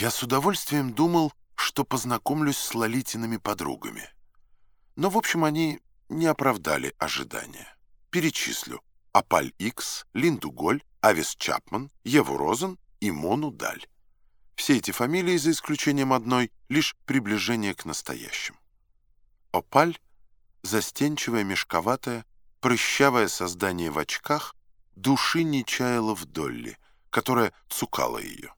Я с удовольствием думал, что познакомлюсь с Лолитиными подругами. Но, в общем, они не оправдали ожидания. Перечислю. Апаль Икс, Линду Голь, Авис Чапман, Еву Розен и Мону Даль. Все эти фамилии, за исключением одной, лишь приближение к настоящим. Опаль — застенчивое, мешковатое, прыщавое создание в очках, души не чаяла в Долли, которая цукала ее.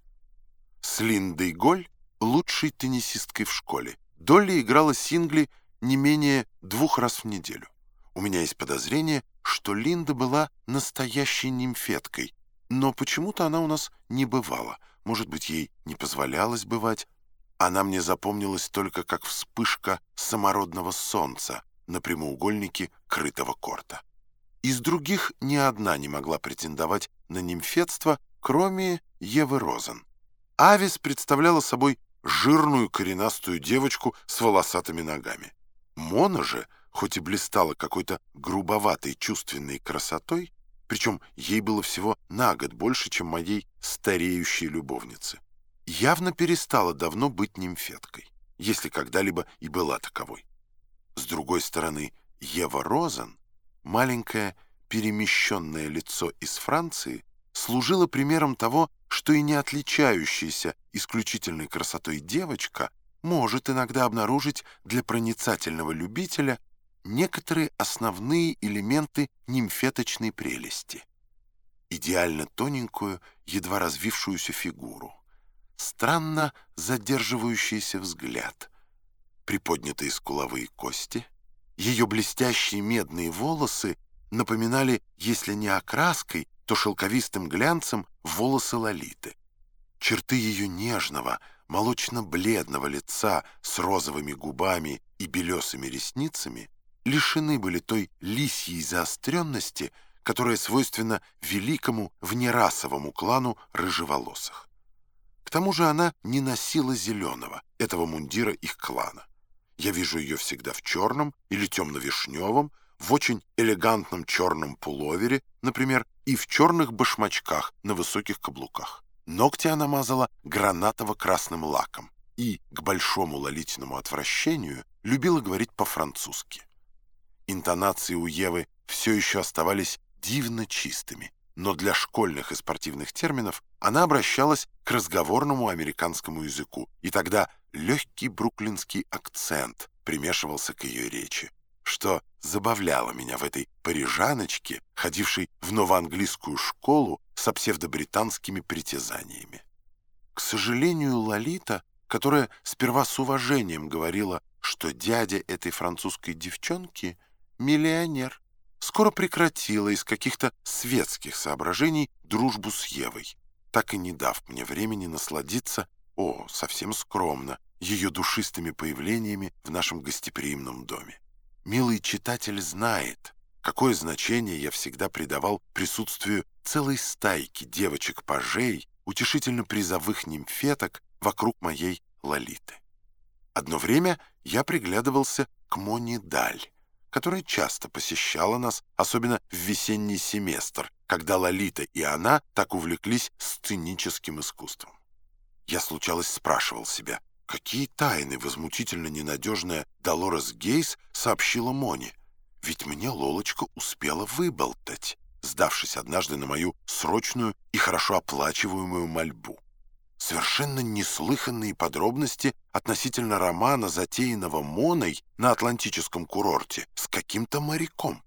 С Линдой Голь — лучшей теннисисткой в школе. Долли играла сингли не менее двух раз в неделю. У меня есть подозрение, что Линда была настоящей нимфеткой, но почему-то она у нас не бывала. Может быть, ей не позволялось бывать. Она мне запомнилась только как вспышка самородного солнца на прямоугольнике крытого корта. Из других ни одна не могла претендовать на нимфетство, кроме Евы Розен. Авис представляла собой жирную коренастую девочку с волосатыми ногами. Мона же, хоть и блистала какой-то грубоватой чувственной красотой, причем ей было всего на год больше, чем моей стареющей любовнице, явно перестала давно быть нимфеткой, если когда-либо и была таковой. С другой стороны, Ева Розен, маленькое перемещенное лицо из Франции, служила примером того, что и не отличающаяся исключительной красотой девочка может иногда обнаружить для проницательного любителя некоторые основные элементы нимфеточной прелести. Идеально тоненькую, едва развившуюся фигуру, странно задерживающийся взгляд, приподнятые скуловые кости, ее блестящие медные волосы напоминали, если не окраской, то шелковистым глянцем волосы Лолиты. Черты ее нежного, молочно-бледного лица с розовыми губами и белесыми ресницами лишены были той лисьей заостренности, которая свойственна великому внерасовому клану рыжеволосых. К тому же она не носила зеленого, этого мундира их клана. Я вижу ее всегда в черном или темно-вишневом, в очень элегантном черном пуловере, например, и в черных башмачках на высоких каблуках. Ногти она мазала гранатово-красным лаком и, к большому лолитиному отвращению, любила говорить по-французски. Интонации у Евы все еще оставались дивно чистыми, но для школьных и спортивных терминов она обращалась к разговорному американскому языку, и тогда легкий бруклинский акцент примешивался к ее речи что забавляло меня в этой парижаночке, ходившей в новоанглийскую школу со псевдобританскими притязаниями. К сожалению, Лолита, которая сперва с уважением говорила, что дядя этой французской девчонки — миллионер, скоро прекратила из каких-то светских соображений дружбу с Евой, так и не дав мне времени насладиться, о, совсем скромно, ее душистыми появлениями в нашем гостеприимном доме. Милый читатель знает, какое значение я всегда придавал присутствию целой стайки девочек-пажей, утешительно призовых нимфеток вокруг моей Лолиты. Одно время я приглядывался к Моне Даль, которая часто посещала нас, особенно в весенний семестр, когда Лолита и она так увлеклись сценическим искусством. Я случалось спрашивал себя, Какие тайны возмутительно ненадежная Долорес Гейс сообщила Моне? Ведь мне Лолочка успела выболтать, сдавшись однажды на мою срочную и хорошо оплачиваемую мольбу. Совершенно неслыханные подробности относительно романа, затеянного Моной на Атлантическом курорте с каким-то моряком.